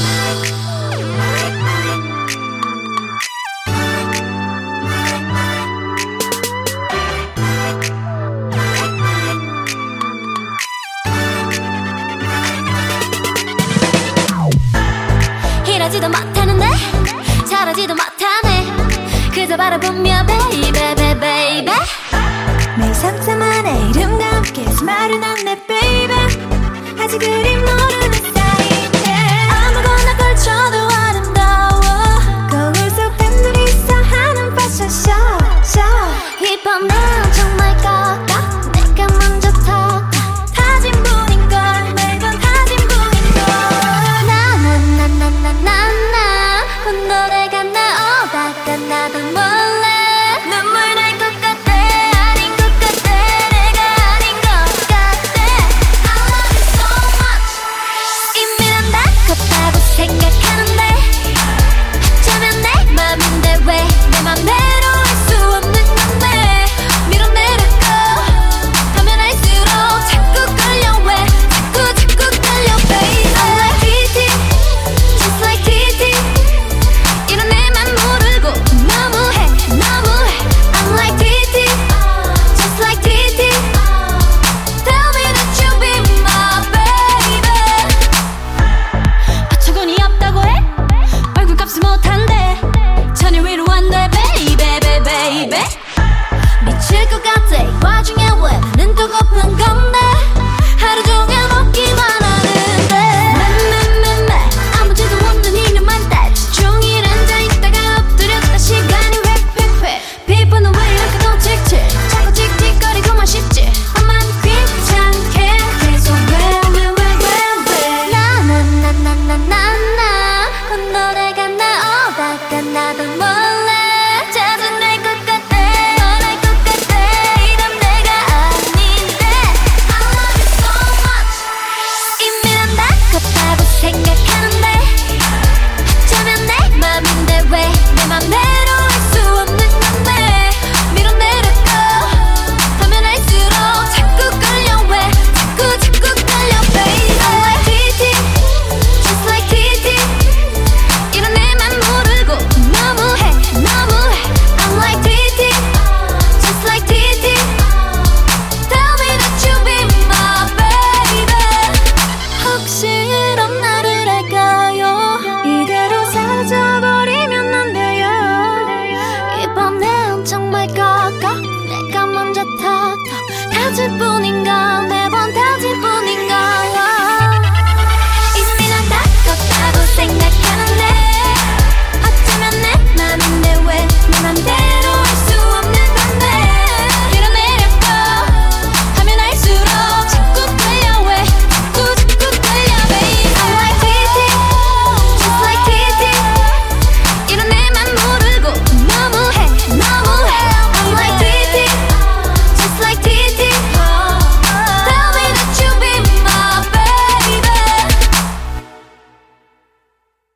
爱你。vida.